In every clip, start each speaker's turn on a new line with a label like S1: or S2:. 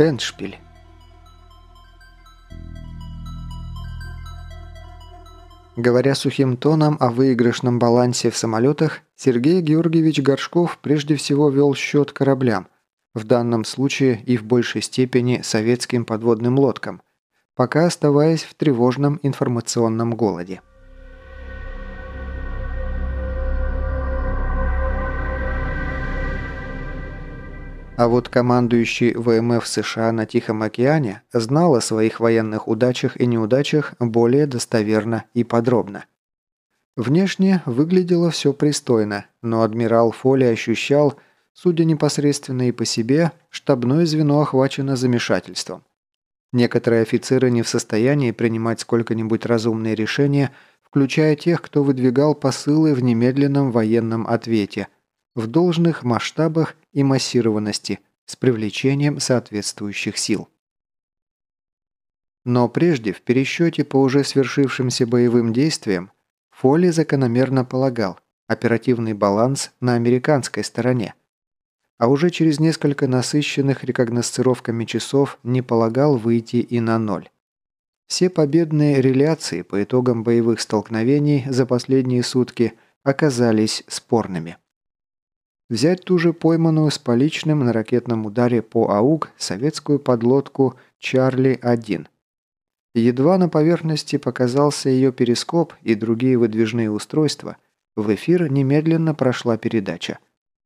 S1: Эндшпиль. Говоря сухим тоном о выигрышном балансе в самолетах, Сергей Георгиевич Горшков прежде всего вел счет кораблям, в данном случае и в большей степени советским подводным лодкам, пока оставаясь в тревожном информационном голоде. А вот командующий ВМФ США на Тихом океане знал о своих военных удачах и неудачах более достоверно и подробно. Внешне выглядело все пристойно, но адмирал Фоли ощущал, судя непосредственно и по себе, штабное звено охвачено замешательством. Некоторые офицеры не в состоянии принимать сколько-нибудь разумные решения, включая тех, кто выдвигал посылы в немедленном военном ответе – в должных масштабах и массированности с привлечением соответствующих сил. Но прежде, в пересчете по уже свершившимся боевым действиям, Фоли закономерно полагал оперативный баланс на американской стороне, а уже через несколько насыщенных рекогносцировками часов не полагал выйти и на ноль. Все победные реляции по итогам боевых столкновений за последние сутки оказались спорными. Взять ту же пойманную с поличным на ракетном ударе по АУГ советскую подлодку «Чарли-1». Едва на поверхности показался ее перископ и другие выдвижные устройства, в эфир немедленно прошла передача.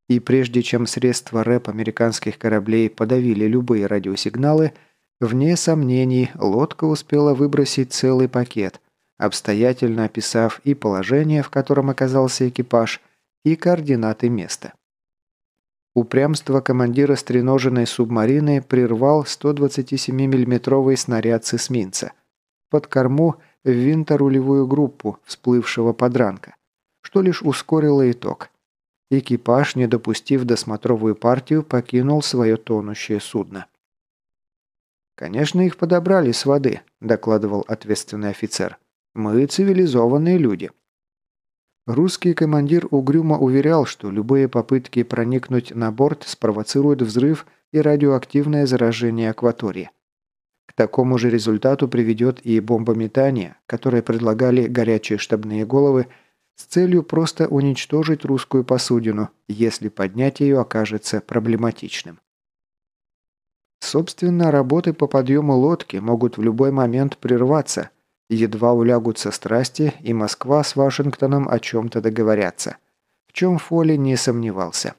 S1: И прежде чем средства рэп американских кораблей подавили любые радиосигналы, вне сомнений лодка успела выбросить целый пакет, обстоятельно описав и положение, в котором оказался экипаж, и координаты места. Упрямство командира стреноженной субмарины прервал 127 миллиметровый снаряд с эсминца. Под корму в винторулевую группу всплывшего подранка, что лишь ускорило итог. Экипаж, не допустив досмотровую партию, покинул свое тонущее судно. «Конечно, их подобрали с воды», – докладывал ответственный офицер. «Мы цивилизованные люди». Русский командир угрюмо уверял, что любые попытки проникнуть на борт спровоцируют взрыв и радиоактивное заражение акватории. К такому же результату приведет и бомбометание, которое предлагали горячие штабные головы с целью просто уничтожить русскую посудину, если поднять ее окажется проблематичным. Собственно, работы по подъему лодки могут в любой момент прерваться – Едва улягутся страсти, и Москва с Вашингтоном о чем-то договорятся. В чем Фоли не сомневался.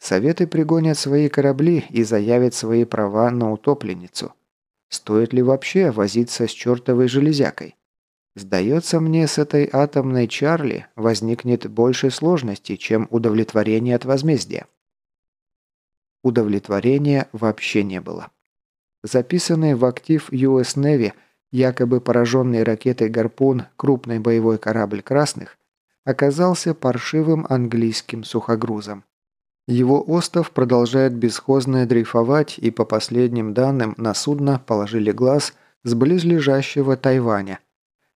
S1: Советы пригонят свои корабли и заявят свои права на утопленницу. Стоит ли вообще возиться с чертовой железякой? Сдается мне, с этой атомной Чарли возникнет больше сложностей, чем удовлетворение от возмездия. Удовлетворения вообще не было. Записанный в актив US Navy – Якобы пораженный ракетой «Гарпун» крупный боевой корабль «Красных» оказался паршивым английским сухогрузом. Его остов продолжает бесхозно дрейфовать, и по последним данным на судно положили глаз с близлежащего Тайваня.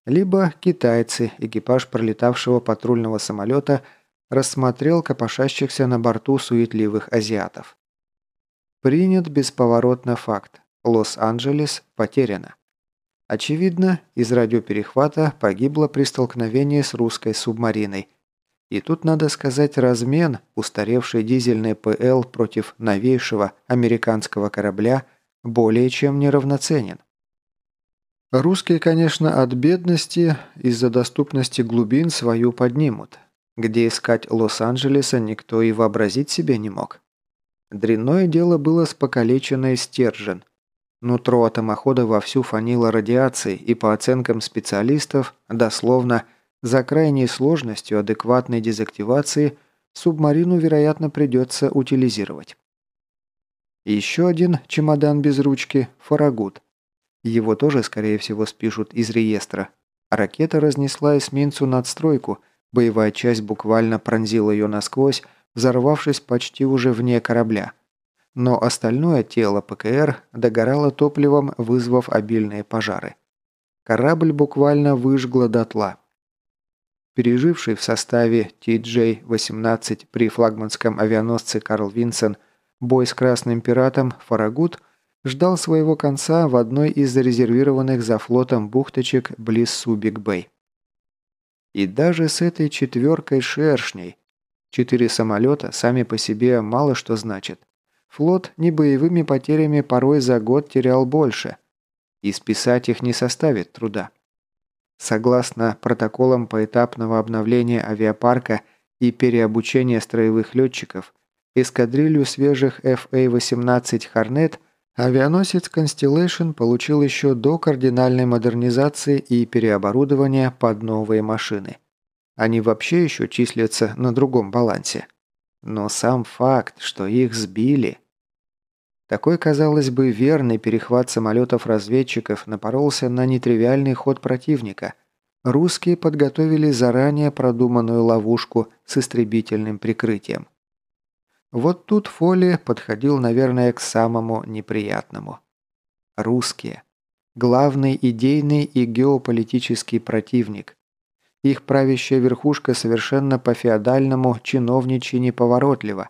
S1: Либо китайцы, экипаж пролетавшего патрульного самолета, рассмотрел копошащихся на борту суетливых азиатов. Принят бесповоротно факт. Лос-Анджелес потеряно. Очевидно, из радиоперехвата погибло при столкновении с русской субмариной. И тут надо сказать размен, устаревший дизельный ПЛ против новейшего американского корабля, более чем неравноценен. Русские, конечно, от бедности из-за доступности глубин свою поднимут. Где искать Лос-Анджелеса никто и вообразить себе не мог. Дрянное дело было с покалеченной стержен – Нутро атомохода вовсю фанило радиацией и, по оценкам специалистов, дословно, за крайней сложностью адекватной дезактивации субмарину, вероятно, придется утилизировать. Еще один чемодан без ручки – Фарагут. Его тоже, скорее всего, спишут из реестра. Ракета разнесла эсминцу надстройку, боевая часть буквально пронзила ее насквозь, взорвавшись почти уже вне корабля – но остальное тело ПКР догорало топливом, вызвав обильные пожары. Корабль буквально выжгло дотла. Переживший в составе TJ-18 при флагманском авианосце Карл Винсен бой с Красным Пиратом Фарагут ждал своего конца в одной из зарезервированных за флотом бухточек близ Субик-Бэй. И даже с этой четверкой шершней четыре самолета сами по себе мало что значат. Флот небоевыми потерями порой за год терял больше. И списать их не составит труда. Согласно протоколам поэтапного обновления авиапарка и переобучения строевых летчиков, эскадрилью свежих FA-18 «Хорнет» авианосец Constellation получил еще до кардинальной модернизации и переоборудования под новые машины. Они вообще еще числятся на другом балансе. Но сам факт, что их сбили... Такой, казалось бы, верный перехват самолетов-разведчиков напоролся на нетривиальный ход противника. Русские подготовили заранее продуманную ловушку с истребительным прикрытием. Вот тут Фоли подходил, наверное, к самому неприятному. Русские. Главный идейный и геополитический противник. Их правящая верхушка совершенно по-феодальному чиновничьи неповоротлива.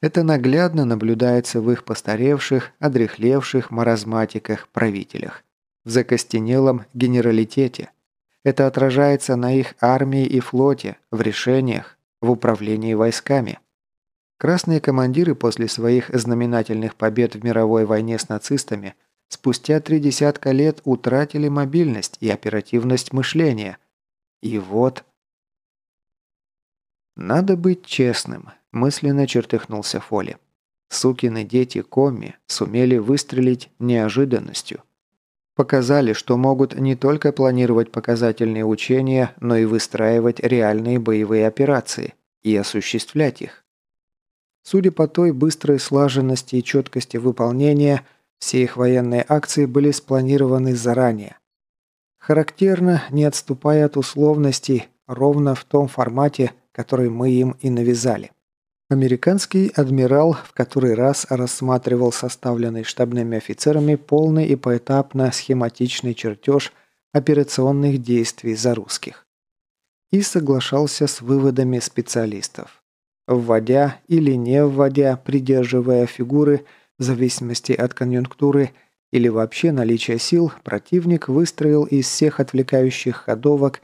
S1: Это наглядно наблюдается в их постаревших, одрехлевших маразматиках-правителях. В закостенелом генералитете. Это отражается на их армии и флоте, в решениях, в управлении войсками. Красные командиры после своих знаменательных побед в мировой войне с нацистами спустя три десятка лет утратили мобильность и оперативность мышления. И вот... «Надо быть честным», – мысленно чертыхнулся Фоли. Сукины дети Коми сумели выстрелить неожиданностью. Показали, что могут не только планировать показательные учения, но и выстраивать реальные боевые операции и осуществлять их. Судя по той быстрой слаженности и четкости выполнения, все их военные акции были спланированы заранее. Характерно, не отступая от условностей, ровно в том формате, который мы им и навязали. Американский адмирал в который раз рассматривал составленный штабными офицерами полный и поэтапно схематичный чертеж операционных действий за русских. И соглашался с выводами специалистов вводя или не вводя, придерживая фигуры в зависимости от конъюнктуры или вообще наличия сил, противник выстроил из всех отвлекающих ходовок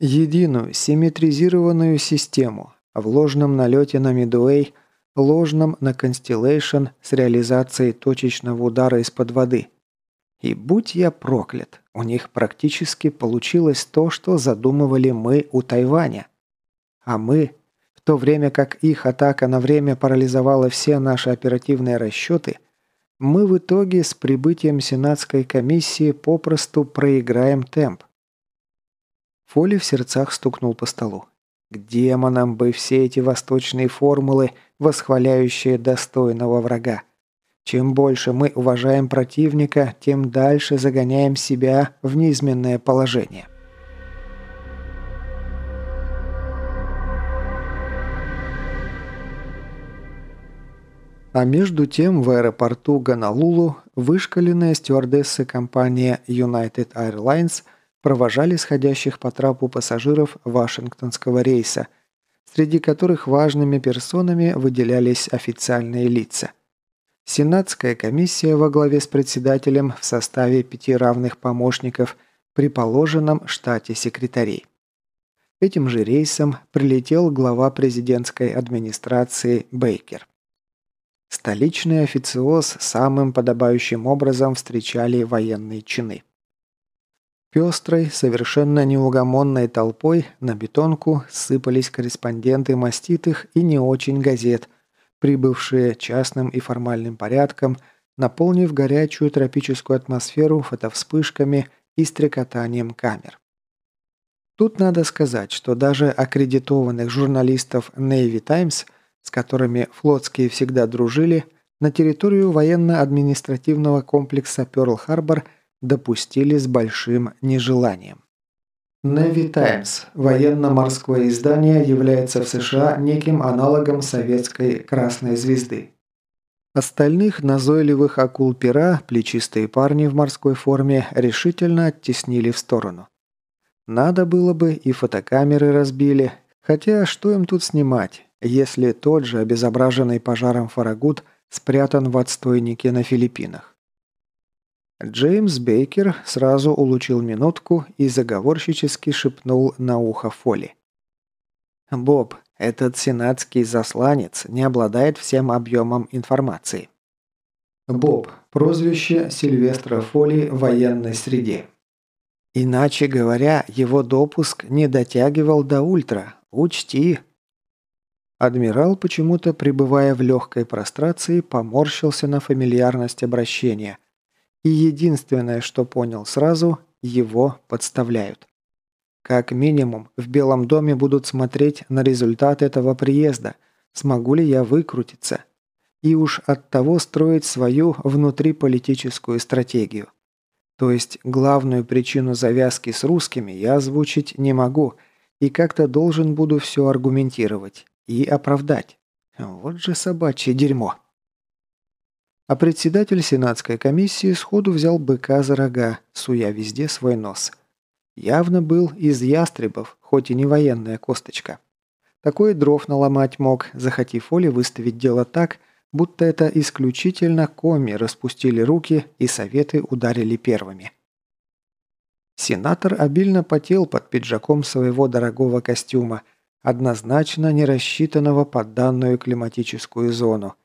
S1: единую симметризированную систему в ложном налете на Мидуэй, ложном на Constellation с реализацией точечного удара из-под воды. И будь я проклят, у них практически получилось то, что задумывали мы у Тайваня. А мы то время как их атака на время парализовала все наши оперативные расчеты, мы в итоге с прибытием Сенатской комиссии попросту проиграем темп. Фоли в сердцах стукнул по столу. К демонам бы все эти восточные формулы, восхваляющие достойного врага. Чем больше мы уважаем противника, тем дальше загоняем себя в неизменное положение. А между тем в аэропорту Ганалулу вышкаленные стюардессы компании United Airlines провожали сходящих по трапу пассажиров Вашингтонского рейса, среди которых важными персонами выделялись официальные лица. Сенатская комиссия во главе с председателем в составе пяти равных помощников при положенном штате секретарей. Этим же рейсом прилетел глава президентской администрации Бейкер. Столичный официоз самым подобающим образом встречали военные чины. Пестрой, совершенно неугомонной толпой на бетонку сыпались корреспонденты маститых и не очень газет, прибывшие частным и формальным порядком, наполнив горячую тропическую атмосферу фотовспышками и стрекотанием камер. Тут надо сказать, что даже аккредитованных журналистов Navy Times – с которыми флотские всегда дружили, на территорию военно-административного комплекса Пёрл-Харбор допустили с большим нежеланием. Navy Times – военно-морское издание, является в США неким аналогом советской «Красной звезды». Остальных назойливых акул пера, плечистые парни в морской форме, решительно оттеснили в сторону. Надо было бы и фотокамеры разбили, хотя что им тут снимать? если тот же обезображенный пожаром Фарагут спрятан в отстойнике на Филиппинах. Джеймс Бейкер сразу улучил минутку и заговорщически шепнул на ухо Фоли. «Боб, этот сенатский засланец не обладает всем объемом информации». Боб. Прозвище Сильвестра Фоли в военной среде. Иначе говоря, его допуск не дотягивал до ультра. Учти. Адмирал, почему-то пребывая в легкой прострации, поморщился на фамильярность обращения. И единственное, что понял сразу, его подставляют. Как минимум, в Белом доме будут смотреть на результат этого приезда. Смогу ли я выкрутиться? И уж от того строить свою внутриполитическую стратегию. То есть главную причину завязки с русскими я озвучить не могу, и как-то должен буду все аргументировать и оправдать. Вот же собачье дерьмо. А председатель сенатской комиссии сходу взял быка за рога, суя везде свой нос. Явно был из ястребов, хоть и не военная косточка. Такой дров наломать мог, захотев Оли выставить дело так, будто это исключительно коми распустили руки и советы ударили первыми. Сенатор обильно потел под пиджаком своего дорогого костюма, однозначно не рассчитанного под данную климатическую зону,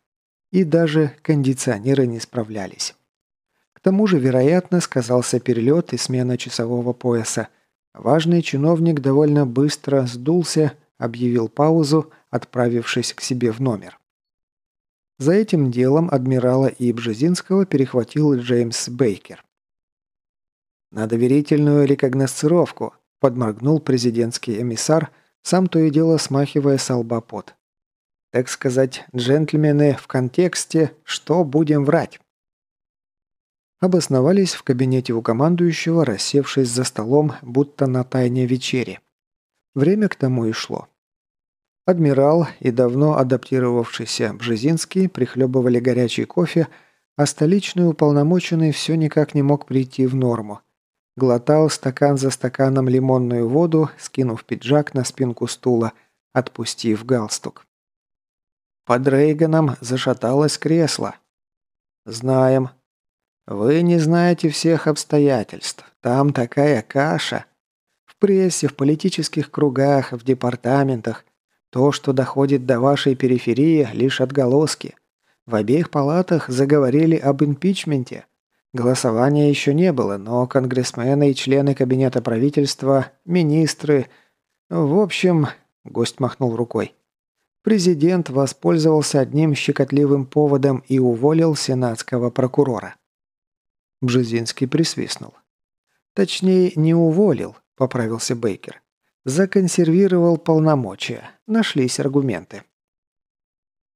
S1: и даже кондиционеры не справлялись. К тому же, вероятно, сказался перелет и смена часового пояса. Важный чиновник довольно быстро сдулся, объявил паузу, отправившись к себе в номер. За этим делом адмирала и перехватил Джеймс Бейкер. «На доверительную рекогносцировку», – подморгнул президентский эмиссар, сам то и дело смахивая с пот. «Так сказать, джентльмены в контексте, что будем врать?» Обосновались в кабинете у командующего, рассевшись за столом, будто на тайне вечере. Время к тому и шло. Адмирал и давно адаптировавшийся Бжезинский прихлебывали горячий кофе, а столичный уполномоченный все никак не мог прийти в норму. Глотал стакан за стаканом лимонную воду, скинув пиджак на спинку стула, отпустив галстук. Под Рейганом зашаталось кресло. «Знаем. Вы не знаете всех обстоятельств. Там такая каша. В прессе, в политических кругах, в департаментах. То, что доходит до вашей периферии, лишь отголоски. В обеих палатах заговорили об импичменте. Голосования еще не было, но конгрессмены и члены кабинета правительства, министры... В общем, гость махнул рукой. Президент воспользовался одним щекотливым поводом и уволил сенатского прокурора. Бжезинский присвистнул. «Точнее, не уволил», – поправился Бейкер. Законсервировал полномочия. Нашлись аргументы.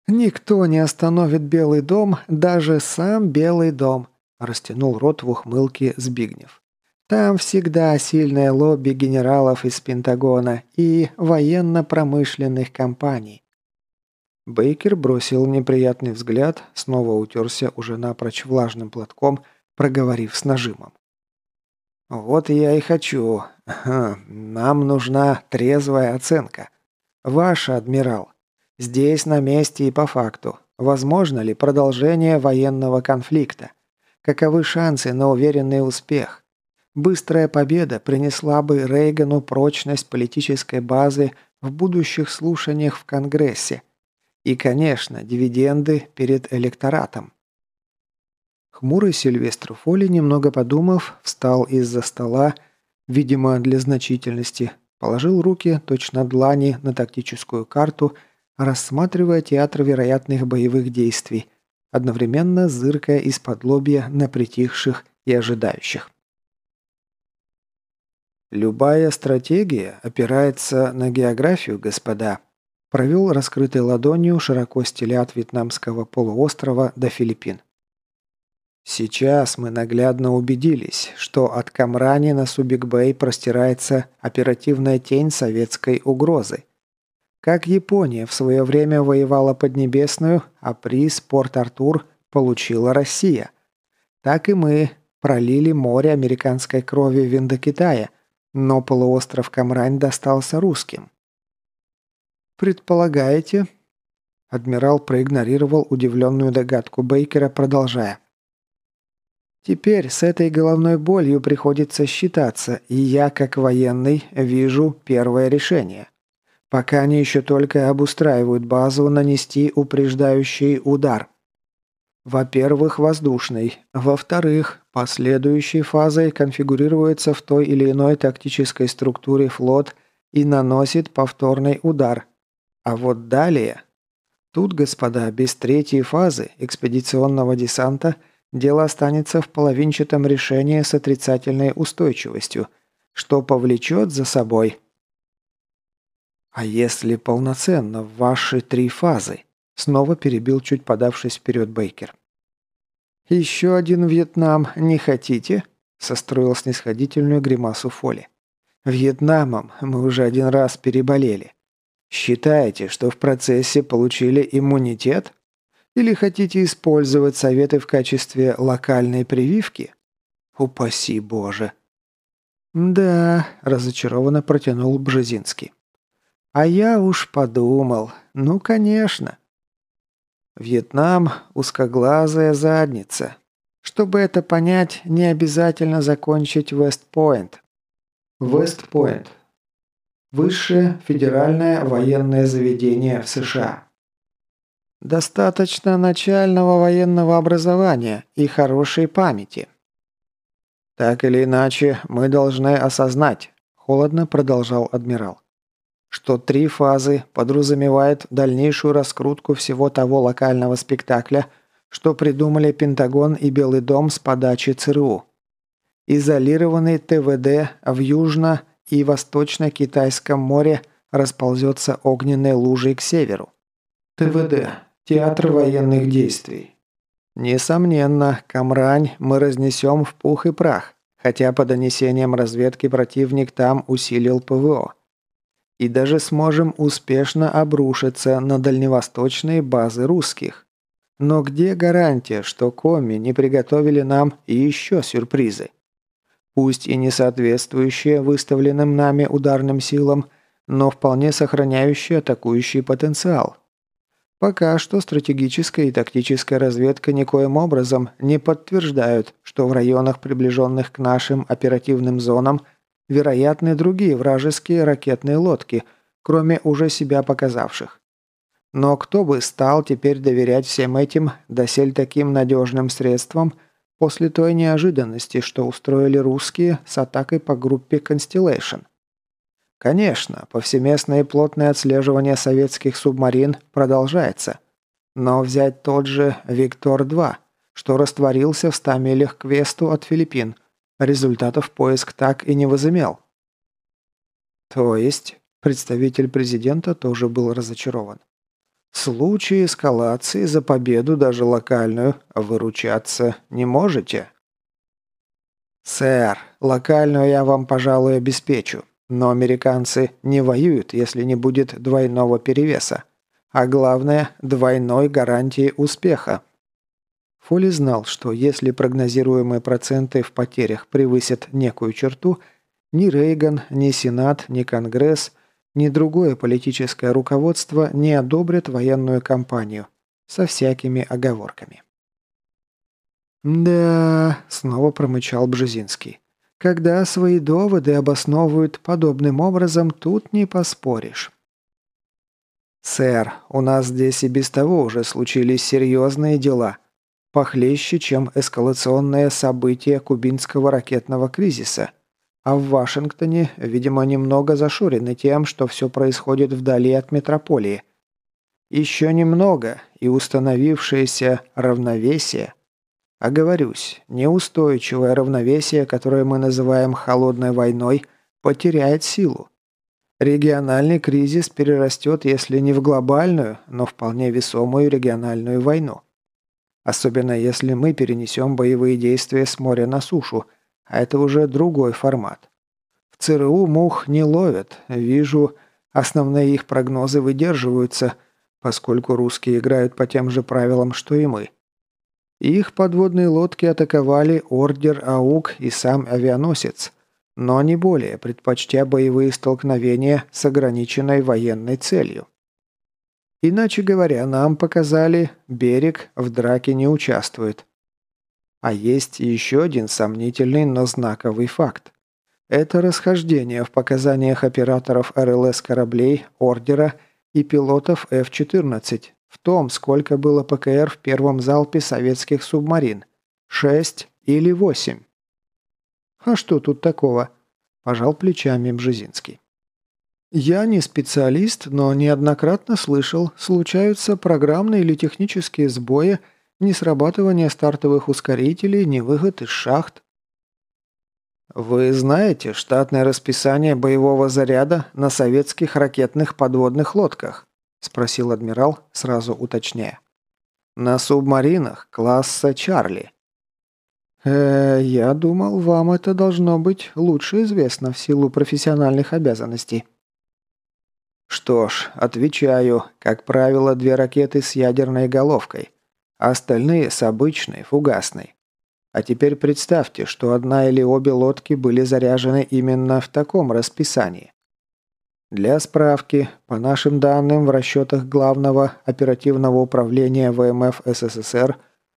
S1: «Никто не остановит Белый дом, даже сам Белый дом», – растянул рот в ухмылке Збигнев. «Там всегда сильное лобби генералов из Пентагона и военно-промышленных компаний». Бейкер бросил неприятный взгляд, снова утерся уже напрочь влажным платком, проговорив с нажимом. «Вот я и хочу. Нам нужна трезвая оценка. Ваша, адмирал. Здесь на месте и по факту. Возможно ли продолжение военного конфликта? Каковы шансы на уверенный успех? Быстрая победа принесла бы Рейгану прочность политической базы в будущих слушаниях в Конгрессе. И, конечно, дивиденды перед электоратом. Хмурый Сильвестр Фоли, немного подумав, встал из-за стола, видимо, для значительности, положил руки, точно длани, на тактическую карту, рассматривая театр вероятных боевых действий, одновременно зыркая из-под лобья на притихших и ожидающих. «Любая стратегия опирается на географию, господа», провел раскрытой ладонью широко стиля от вьетнамского полуострова до Филиппин. Сейчас мы наглядно убедились, что от Камрани на Субик-Бэй простирается оперативная тень советской угрозы. Как Япония в свое время воевала Поднебесную, а приз Порт-Артур получила Россия. Так и мы пролили море американской крови в Индокитае, но полуостров Камрань достался русским. «Предполагаете?» Адмирал проигнорировал удивленную догадку Бейкера, продолжая. Теперь с этой головной болью приходится считаться, и я, как военный, вижу первое решение. Пока они еще только обустраивают базу, нанести упреждающий удар. Во-первых, воздушный. Во-вторых, последующей фазой конфигурируется в той или иной тактической структуре флот и наносит повторный удар. А вот далее... Тут, господа, без третьей фазы экспедиционного десанта дело останется в половинчатом решении с отрицательной устойчивостью, что повлечет за собой... «А если полноценно в ваши три фазы?» Снова перебил чуть подавшись вперед Бейкер. «Еще один Вьетнам не хотите?» состроил снисходительную гримасу Фоли. «Вьетнамом мы уже один раз переболели. Считаете, что в процессе получили иммунитет? Или хотите использовать советы в качестве локальной прививки? Упаси Боже!» «Да», – разочарованно протянул Бжезинский. «А я уж подумал. Ну, конечно. Вьетнам – узкоглазая задница. Чтобы это понять, не обязательно закончить Вестпойнт. Вестпойнт. Высшее федеральное военное заведение в США. Достаточно начального военного образования и хорошей памяти. Так или иначе, мы должны осознать, холодно продолжал адмирал что три фазы подразумевает дальнейшую раскрутку всего того локального спектакля, что придумали Пентагон и Белый дом с подачи ЦРУ. Изолированный ТВД в Южно- и Восточно-Китайском море расползется огненной лужей к северу. ТВД – Театр военных действий. Несомненно, Камрань мы разнесем в пух и прах, хотя по донесениям разведки противник там усилил ПВО и даже сможем успешно обрушиться на дальневосточные базы русских. Но где гарантия, что коми не приготовили нам еще сюрпризы? Пусть и не соответствующие выставленным нами ударным силам, но вполне сохраняющие атакующий потенциал. Пока что стратегическая и тактическая разведка никоим образом не подтверждают, что в районах, приближенных к нашим оперативным зонам, вероятны другие вражеские ракетные лодки, кроме уже себя показавших. Но кто бы стал теперь доверять всем этим, досель таким надежным средствам, после той неожиданности, что устроили русские с атакой по группе Constellation? Конечно, повсеместное и плотное отслеживание советских субмарин продолжается. Но взять тот же «Виктор-2», что растворился в 100 милях к весту от Филиппин – Результатов поиск так и не возымел. То есть, представитель президента тоже был разочарован. Случае эскалации за победу, даже локальную, выручаться не можете? «Сэр, локальную я вам, пожалуй, обеспечу. Но американцы не воюют, если не будет двойного перевеса. А главное, двойной гарантии успеха. Фоли знал, что если прогнозируемые проценты в потерях превысят некую черту, ни Рейган, ни Сенат, ни Конгресс, ни другое политическое руководство не одобрят военную кампанию со всякими оговорками. «Да», — снова промычал Бжезинский, — «когда свои доводы обосновывают подобным образом, тут не поспоришь». «Сэр, у нас здесь и без того уже случились серьезные дела», похлеще, чем эскалационное событие кубинского ракетного кризиса. А в Вашингтоне, видимо, немного зашурены тем, что все происходит вдали от метрополии. Еще немного, и установившееся равновесие, оговорюсь, неустойчивое равновесие, которое мы называем «холодной войной», потеряет силу. Региональный кризис перерастет, если не в глобальную, но вполне весомую региональную войну. Особенно если мы перенесем боевые действия с моря на сушу, а это уже другой формат. В ЦРУ мух не ловят. Вижу, основные их прогнозы выдерживаются, поскольку русские играют по тем же правилам, что и мы. Их подводные лодки атаковали Ордер АУК и сам авианосец, но не более, предпочтя боевые столкновения с ограниченной военной целью. Иначе говоря, нам показали, берег в драке не участвует. А есть еще один сомнительный, но знаковый факт. Это расхождение в показаниях операторов РЛС кораблей, ордера и пилотов F-14 в том, сколько было ПКР в первом залпе советских субмарин. Шесть или восемь. «А что тут такого?» – пожал плечами Бжезинский. «Я не специалист, но неоднократно слышал, случаются программные или технические сбои, несрабатывание стартовых ускорителей, невыход из шахт. Вы знаете штатное расписание боевого заряда на советских ракетных подводных лодках? Спросил адмирал, сразу уточняя. На субмаринах класса Чарли. «Э, я думал, вам это должно быть лучше известно в силу профессиональных обязанностей». «Что ж, отвечаю. Как правило, две ракеты с ядерной головкой, а остальные с обычной, фугасной. А теперь представьте, что одна или обе лодки были заряжены именно в таком расписании. Для справки, по нашим данным в расчетах Главного оперативного управления ВМФ СССР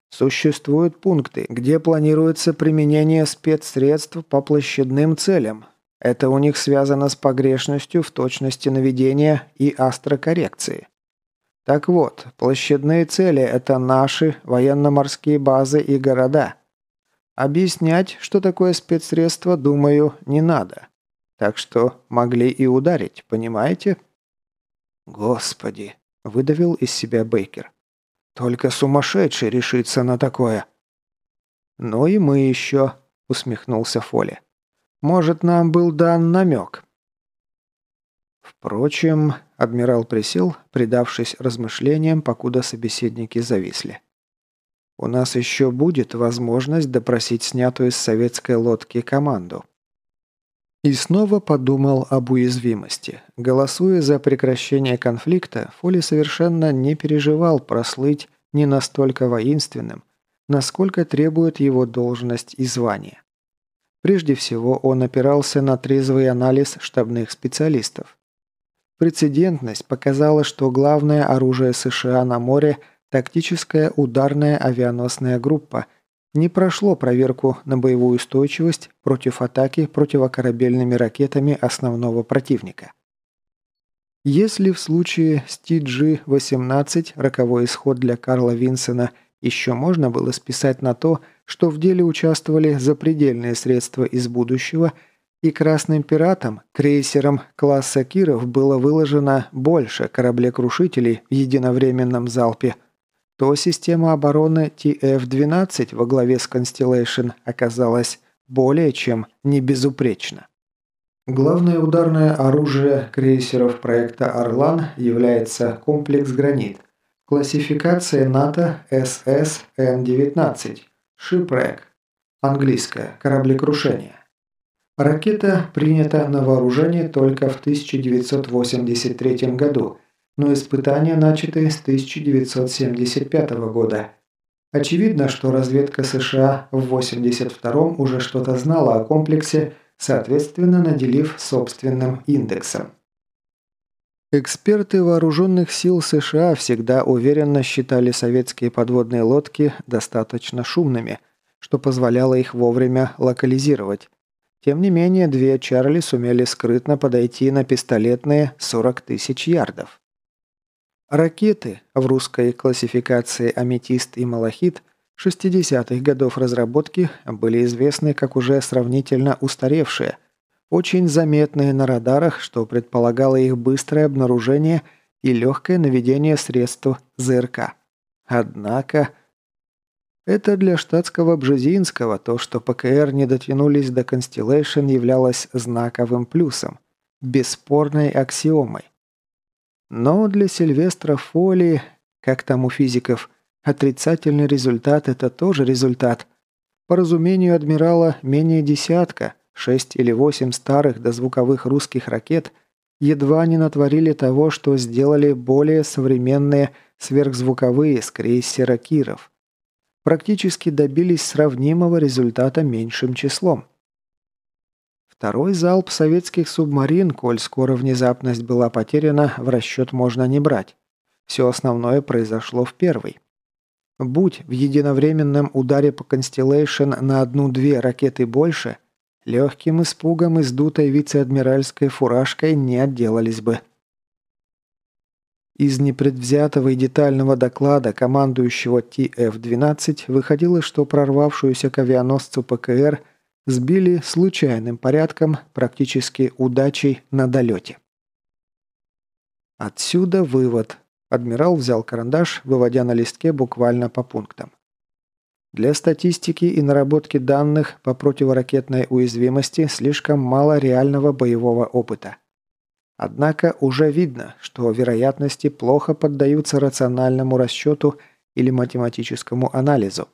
S1: существуют пункты, где планируется применение спецсредств по площадным целям. Это у них связано с погрешностью в точности наведения и астрокоррекции. Так вот, площадные цели – это наши военно-морские базы и города – Объяснять, что такое спецсредство, думаю, не надо. Так что могли и ударить, понимаете? Господи, выдавил из себя Бейкер. Только сумасшедший решится на такое. Ну и мы еще, усмехнулся Фоли. Может, нам был дан намек. Впрочем, адмирал присел, предавшись размышлениям, покуда собеседники зависли. У нас еще будет возможность допросить снятую с советской лодки команду. И снова подумал об уязвимости. Голосуя за прекращение конфликта, Фоли совершенно не переживал прослыть не настолько воинственным, насколько требует его должность и звание. Прежде всего, он опирался на трезвый анализ штабных специалистов. Прецедентность показала, что главное оружие США на море – Тактическая ударная авианосная группа не прошло проверку на боевую устойчивость против атаки противокорабельными ракетами основного противника. Если в случае с TG-18 роковой исход для Карла Винсена еще можно было списать на то, что в деле участвовали запредельные средства из будущего, и «Красным пиратам», крейсерам класса Киров было выложено больше кораблекрушителей в единовременном залпе – то система обороны TF-12 во главе с Constellation оказалась более чем небезупречна. Главное ударное оружие крейсеров проекта «Орлан» является комплекс «Гранит». Классификация НАТО SSN-19. Shipwreck. Английское. Кораблекрушение. Ракета принята на вооружение только в 1983 году – но испытания начаты с 1975 года. Очевидно, что разведка США в 1982 уже что-то знала о комплексе, соответственно наделив собственным индексом. Эксперты вооруженных сил США всегда уверенно считали советские подводные лодки достаточно шумными, что позволяло их вовремя локализировать. Тем не менее, две Чарли сумели скрытно подойти на пистолетные 40 тысяч ярдов. Ракеты в русской классификации «Аметист» и «Малахит» 60-х годов разработки были известны как уже сравнительно устаревшие, очень заметные на радарах, что предполагало их быстрое обнаружение и легкое наведение средств ЗРК. Однако... Это для штатского Бжезинского то, что ПКР не дотянулись до Constellation, являлось знаковым плюсом, бесспорной аксиомой. Но для Сильвестра Фоли, как там у физиков, отрицательный результат – это тоже результат. По разумению адмирала, менее десятка, шесть или восемь старых дозвуковых русских ракет едва не натворили того, что сделали более современные сверхзвуковые с крейсера Киров. Практически добились сравнимого результата меньшим числом. Второй залп советских субмарин, коль скоро внезапность была потеряна, в расчет можно не брать. Все основное произошло в первый. Будь в единовременном ударе по Constellation на одну-две ракеты больше, легким испугом и сдутой вице-адмиральской фуражкой не отделались бы. Из непредвзятого и детального доклада командующего ТФ-12 выходило, что прорвавшуюся к авианосцу ПКР сбили случайным порядком, практически удачей на долете. Отсюда вывод. Адмирал взял карандаш, выводя на листке буквально по пунктам. Для статистики и наработки данных по противоракетной уязвимости слишком мало реального боевого опыта. Однако уже видно, что вероятности плохо поддаются рациональному расчету или математическому анализу.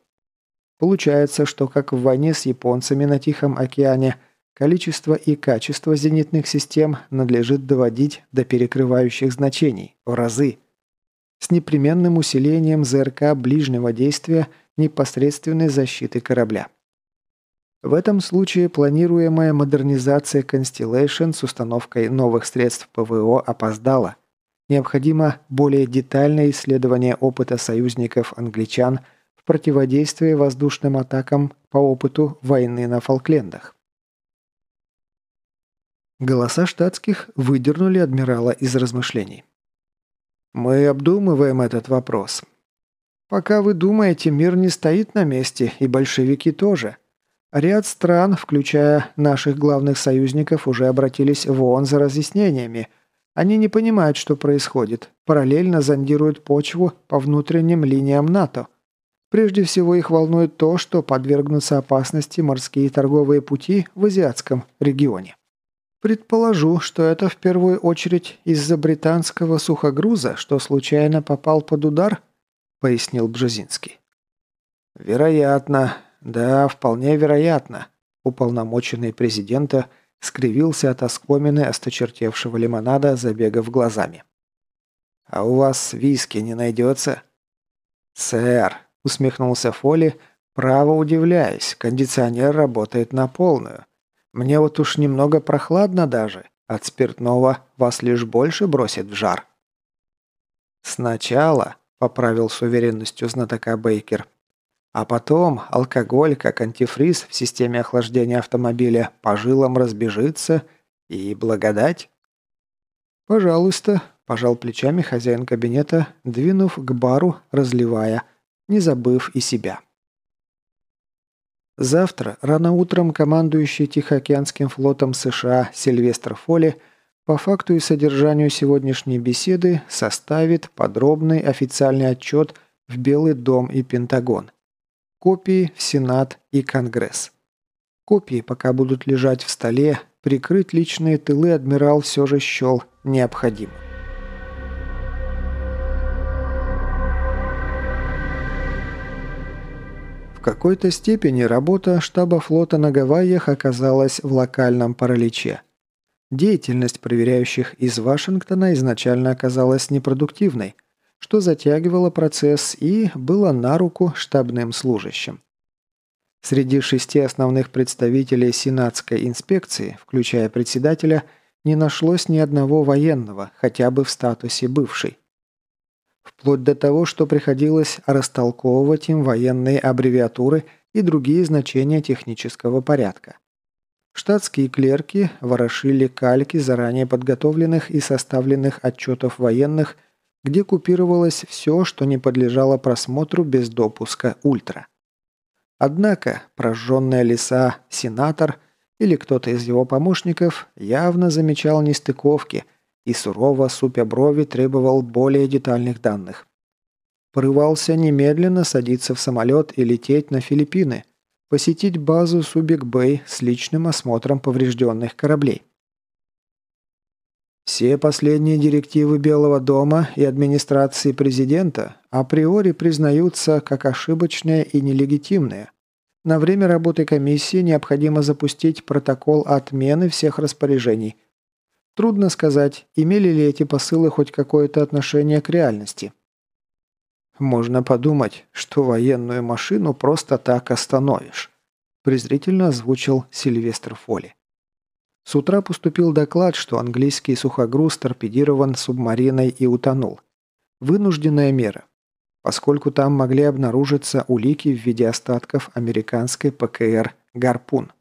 S1: Получается, что как в войне с японцами на Тихом океане, количество и качество зенитных систем надлежит доводить до перекрывающих значений в разы. С непременным усилением ЗРК ближнего действия непосредственной защиты корабля. В этом случае планируемая модернизация Constellation с установкой новых средств ПВО опоздала. Необходимо более детальное исследование опыта союзников англичан в противодействии воздушным атакам по опыту войны на Фолклендах. Голоса штатских выдернули адмирала из размышлений. «Мы обдумываем этот вопрос. Пока вы думаете, мир не стоит на месте, и большевики тоже. Ряд стран, включая наших главных союзников, уже обратились в ООН за разъяснениями. Они не понимают, что происходит. Параллельно зондируют почву по внутренним линиям НАТО. Прежде всего их волнует то, что подвергнутся опасности морские торговые пути в азиатском регионе. Предположу, что это в первую очередь из-за британского сухогруза, что случайно попал под удар, пояснил Бжезинский. Вероятно, «Да, вполне вероятно», – уполномоченный президента скривился от оскомины осточертевшего лимонада, забегав глазами. «А у вас виски не найдется?» «Сэр», – усмехнулся Фоли, право удивляясь, кондиционер работает на полную. «Мне вот уж немного прохладно даже, от спиртного вас лишь больше бросит в жар». «Сначала», – поправил с уверенностью знатока Бейкер, а потом алкоголь, как антифриз в системе охлаждения автомобиля, по жилам разбежится и благодать. «Пожалуйста», – пожал плечами хозяин кабинета, двинув к бару, разливая, не забыв и себя. Завтра, рано утром, командующий Тихоокеанским флотом США Сильвестр Фоли по факту и содержанию сегодняшней беседы составит подробный официальный отчет в Белый дом и Пентагон – Копии в Сенат и Конгресс. Копии пока будут лежать в столе, прикрыть личные тылы адмирал все же счел необходим. В какой-то степени работа штаба флота на Гавайях оказалась в локальном параличе. Деятельность проверяющих из Вашингтона изначально оказалась непродуктивной – что затягивало процесс и было на руку штабным служащим. Среди шести основных представителей Сенатской инспекции, включая председателя, не нашлось ни одного военного, хотя бы в статусе бывший. Вплоть до того, что приходилось растолковывать им военные аббревиатуры и другие значения технического порядка. Штатские клерки ворошили кальки заранее подготовленных и составленных отчетов военных – где купировалось все, что не подлежало просмотру без допуска ультра. Однако прожженная лиса сенатор или кто-то из его помощников явно замечал нестыковки и сурово супя брови требовал более детальных данных. Порывался немедленно садиться в самолет и лететь на Филиппины, посетить базу Субик-Бэй с личным осмотром поврежденных кораблей. Все последние директивы Белого дома и администрации президента априори признаются как ошибочные и нелегитимные. На время работы комиссии необходимо запустить протокол отмены всех распоряжений. Трудно сказать, имели ли эти посылы хоть какое-то отношение к реальности. Можно подумать, что военную машину просто так остановишь, презрительно озвучил Сильвестр Фоли. С утра поступил доклад, что английский сухогруз торпедирован субмариной и утонул. Вынужденная мера. поскольку там могли обнаружиться улики в виде остатков американской ПКР «Гарпун».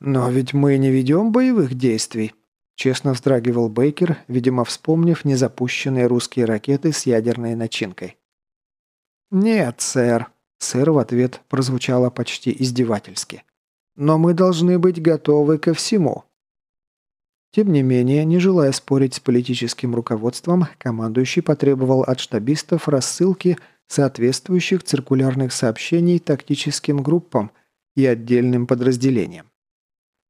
S1: «Но ведь мы не ведем боевых действий», – честно вздрагивал Бейкер, видимо, вспомнив незапущенные русские ракеты с ядерной начинкой. «Нет, сэр», – сэр в ответ прозвучало почти издевательски. «Но мы должны быть готовы ко всему». Тем не менее, не желая спорить с политическим руководством, командующий потребовал от штабистов рассылки соответствующих циркулярных сообщений тактическим группам и отдельным подразделениям.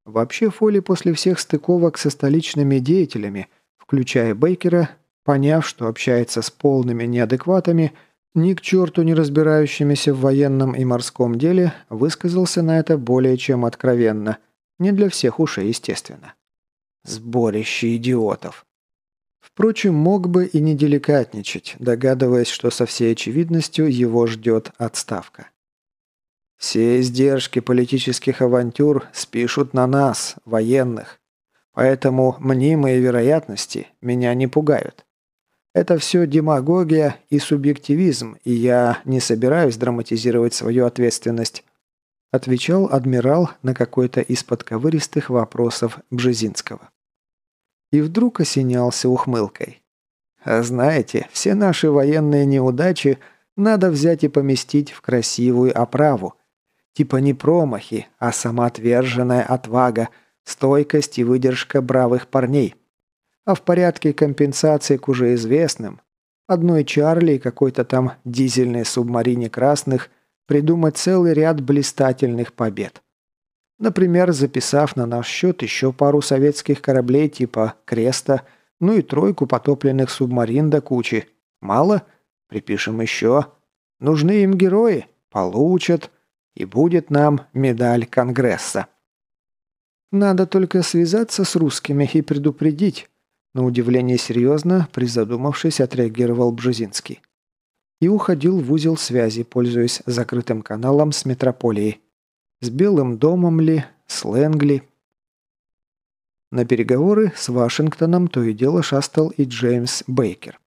S1: Вообще Фоли после всех стыковок со столичными деятелями, включая Бейкера, поняв, что общается с полными неадекватами, ни к черту не разбирающимися в военном и морском деле, высказался на это более чем откровенно. Не для всех ушей, естественно. Сборище идиотов. Впрочем, мог бы и не деликатничать, догадываясь, что со всей очевидностью его ждет отставка. Все издержки политических авантюр спишут на нас, военных. Поэтому мнимые вероятности меня не пугают. Это все демагогия и субъективизм, и я не собираюсь драматизировать свою ответственность отвечал адмирал на какой-то из подковыристых вопросов Бжезинского. И вдруг осенялся ухмылкой. «А знаете, все наши военные неудачи надо взять и поместить в красивую оправу. Типа не промахи, а самоотверженная отвага, стойкость и выдержка бравых парней. А в порядке компенсации к уже известным, одной Чарли и какой-то там дизельной субмарине красных – придумать целый ряд блистательных побед. Например, записав на наш счет еще пару советских кораблей типа «Креста», ну и тройку потопленных субмарин до кучи. Мало? Припишем еще. Нужны им герои? Получат. И будет нам медаль Конгресса. Надо только связаться с русскими и предупредить. На удивление серьезно, призадумавшись, отреагировал Бжезинский и уходил в узел связи, пользуясь закрытым каналом с метрополией. С Белым домом ли, с Лэнгли. На переговоры с Вашингтоном то и дело шастал и Джеймс Бейкер.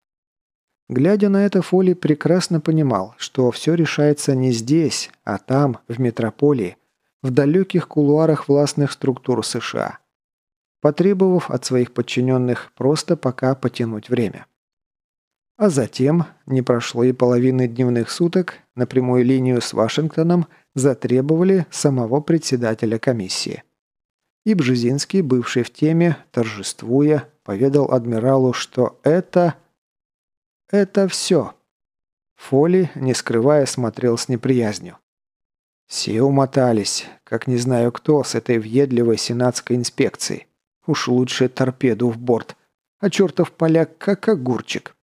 S1: Глядя на это, Фоли прекрасно понимал, что все решается не здесь, а там, в метрополии, в далеких кулуарах властных структур США, потребовав от своих подчиненных просто пока потянуть время. А затем, не прошло и половины дневных суток, на прямую линию с Вашингтоном затребовали самого председателя комиссии. И Бжезинский, бывший в теме, торжествуя, поведал адмиралу, что это... это все. Фоли, не скрывая, смотрел с неприязнью. Все умотались, как не знаю кто, с этой въедливой сенатской инспекцией. Уж лучше торпеду в борт. А чертов поляк как огурчик.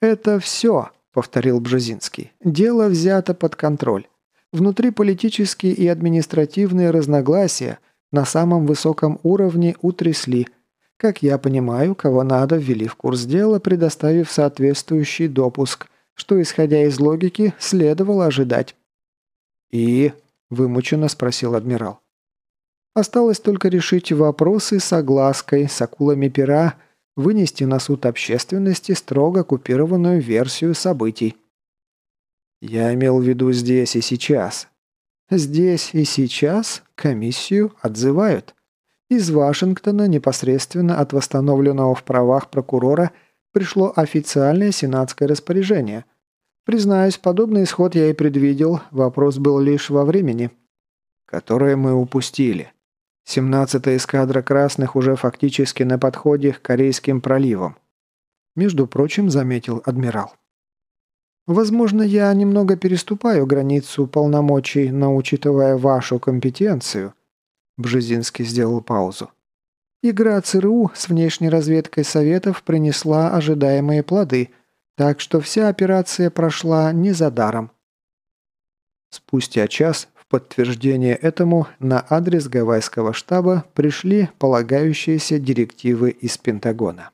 S1: «Это все», – повторил Бжезинский. «Дело взято под контроль. Внутриполитические и административные разногласия на самом высоком уровне утрясли. Как я понимаю, кого надо, ввели в курс дела, предоставив соответствующий допуск, что, исходя из логики, следовало ожидать». «И?» – вымученно спросил адмирал. «Осталось только решить вопросы с оглаской, с акулами пера – вынести на суд общественности строго купированную версию событий. Я имел в виду здесь и сейчас. Здесь и сейчас комиссию отзывают. Из Вашингтона непосредственно от восстановленного в правах прокурора пришло официальное сенатское распоряжение. Признаюсь, подобный исход я и предвидел, вопрос был лишь во времени. Которое мы упустили. 17-я эскадра красных уже фактически на подходе к Корейским проливам. Между прочим, заметил адмирал. Возможно, я немного переступаю границу полномочий, но учитывая вашу компетенцию. Бжезинский сделал паузу. Игра ЦРУ с внешней разведкой Советов принесла ожидаемые плоды, так что вся операция прошла не за даром. Спустя час подтверждение этому на адрес гавайского штаба пришли полагающиеся директивы из Пентагона.